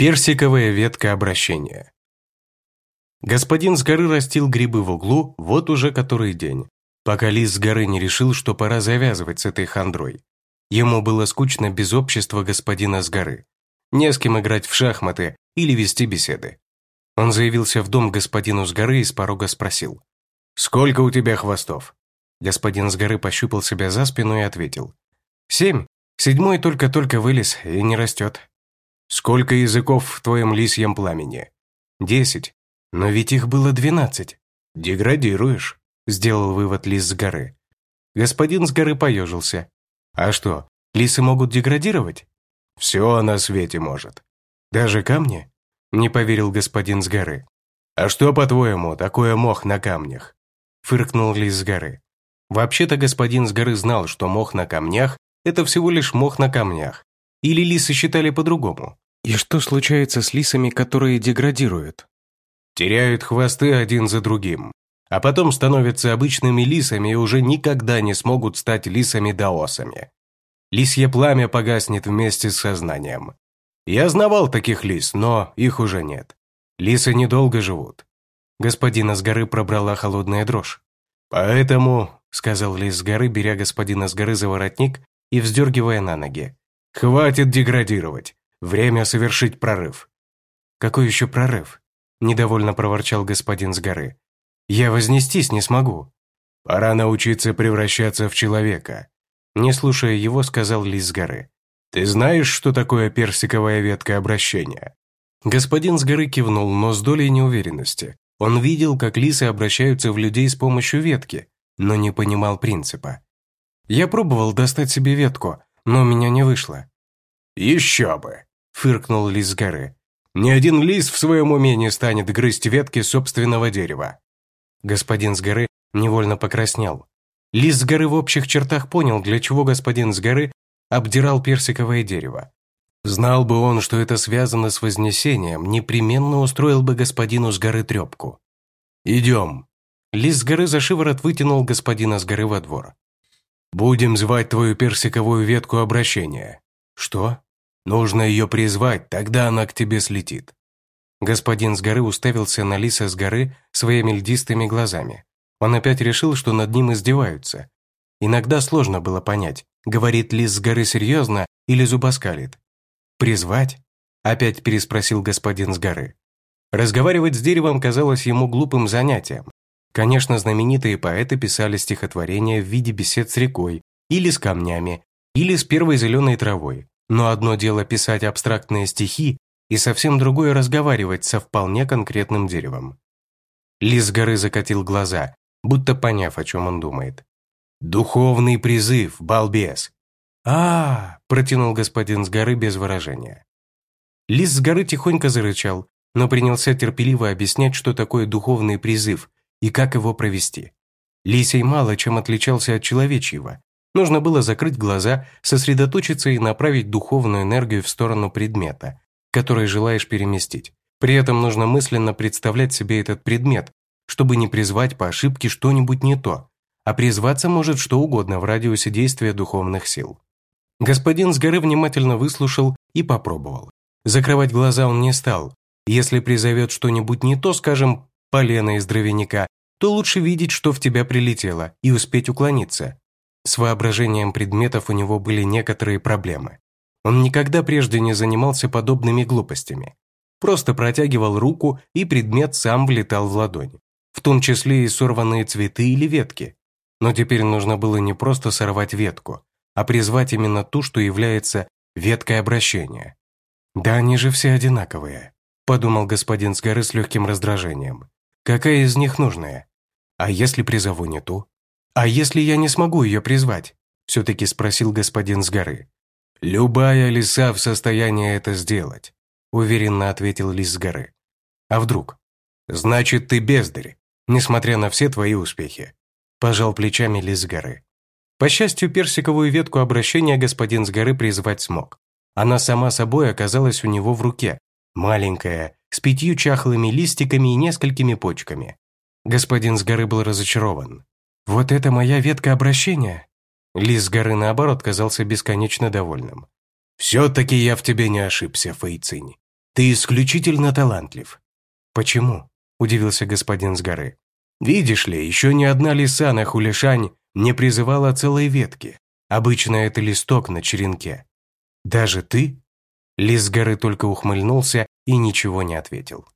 Персиковая ветка обращения. Господин с горы растил грибы в углу вот уже который день, пока лис с горы не решил, что пора завязывать с этой хандрой. Ему было скучно без общества господина с горы. Не с кем играть в шахматы или вести беседы. Он заявился в дом господину с горы и с порога спросил. «Сколько у тебя хвостов?» Господин с горы пощупал себя за спину и ответил. «Семь. Седьмой только-только вылез и не растет». «Сколько языков в твоем лисьем пламени?» «Десять. Но ведь их было двенадцать». «Деградируешь», – сделал вывод лис с горы. Господин с горы поежился. «А что, лисы могут деградировать?» «Все на свете может». «Даже камни?» – не поверил господин с горы. «А что, по-твоему, такое мох на камнях?» – фыркнул лис с горы. Вообще-то господин с горы знал, что мох на камнях – это всего лишь мох на камнях. Или лисы считали по-другому? И что случается с лисами, которые деградируют? Теряют хвосты один за другим, а потом становятся обычными лисами и уже никогда не смогут стать лисами-даосами. Лисье пламя погаснет вместе с сознанием. Я знавал таких лис, но их уже нет. Лисы недолго живут. Господина с горы пробрала холодная дрожь. «Поэтому», — сказал лис с горы, беря господина с горы за воротник и вздергивая на ноги, «хватит деградировать. Время совершить прорыв». «Какой еще прорыв?» – недовольно проворчал господин с горы. «Я вознестись не смогу». «Пора научиться превращаться в человека», – не слушая его, сказал лис с горы. «Ты знаешь, что такое персиковая ветка обращения?» Господин с горы кивнул, но с долей неуверенности. Он видел, как лисы обращаются в людей с помощью ветки, но не понимал принципа. «Я пробовал достать себе ветку, но у меня не вышло». «Еще бы!» – фыркнул лис горы. «Ни один лис в своем уме не станет грызть ветки собственного дерева». Господин с горы невольно покраснел. Лис с горы в общих чертах понял, для чего господин с горы обдирал персиковое дерево. Знал бы он, что это связано с вознесением, непременно устроил бы господину с горы трепку. «Идем». Лис с горы за шиворот вытянул господина с горы во двор. «Будем звать твою персиковую ветку обращения». «Что?» Нужно ее призвать, тогда она к тебе слетит». Господин с горы уставился на лиса с горы своими льдистыми глазами. Он опять решил, что над ним издеваются. Иногда сложно было понять, говорит лис с горы серьезно или зубоскалит. «Призвать?» – опять переспросил господин с горы. Разговаривать с деревом казалось ему глупым занятием. Конечно, знаменитые поэты писали стихотворения в виде бесед с рекой, или с камнями, или с первой зеленой травой. Но одно дело писать абстрактные стихи, и совсем другое разговаривать со вполне конкретным деревом. Лис горы закатил глаза, будто поняв, о чем он думает. «Духовный призыв, балбес!» а, -а, -а протянул господин с горы без выражения. Лис с горы тихонько зарычал, но принялся терпеливо объяснять, что такое духовный призыв и как его провести. Лисей мало чем отличался от человечьего, Нужно было закрыть глаза, сосредоточиться и направить духовную энергию в сторону предмета, который желаешь переместить. При этом нужно мысленно представлять себе этот предмет, чтобы не призвать по ошибке что-нибудь не то, а призваться может что угодно в радиусе действия духовных сил. Господин с горы внимательно выслушал и попробовал. Закрывать глаза он не стал. Если призовет что-нибудь не то, скажем, полено из дровяника, то лучше видеть, что в тебя прилетело, и успеть уклониться. С воображением предметов у него были некоторые проблемы. Он никогда прежде не занимался подобными глупостями. Просто протягивал руку, и предмет сам влетал в ладонь. В том числе и сорванные цветы или ветки. Но теперь нужно было не просто сорвать ветку, а призвать именно ту, что является веткой обращения. «Да они же все одинаковые», – подумал господин с горы с легким раздражением. «Какая из них нужная? А если призову не ту?» «А если я не смогу ее призвать?» – все-таки спросил господин с горы. «Любая лиса в состоянии это сделать», – уверенно ответил лис с горы. «А вдруг?» «Значит, ты бездарь, несмотря на все твои успехи», – пожал плечами лис с горы. По счастью, персиковую ветку обращения господин с горы призвать смог. Она сама собой оказалась у него в руке, маленькая, с пятью чахлыми листиками и несколькими почками. Господин с горы был разочарован. «Вот это моя ветка обращения?» Лис горы, наоборот, казался бесконечно довольным. «Все-таки я в тебе не ошибся, Фэйцинь. Ты исключительно талантлив». «Почему?» – удивился господин с горы. «Видишь ли, еще ни одна лиса на Хулишань не призывала целой ветки. Обычно это листок на черенке. Даже ты?» Лис с горы только ухмыльнулся и ничего не ответил.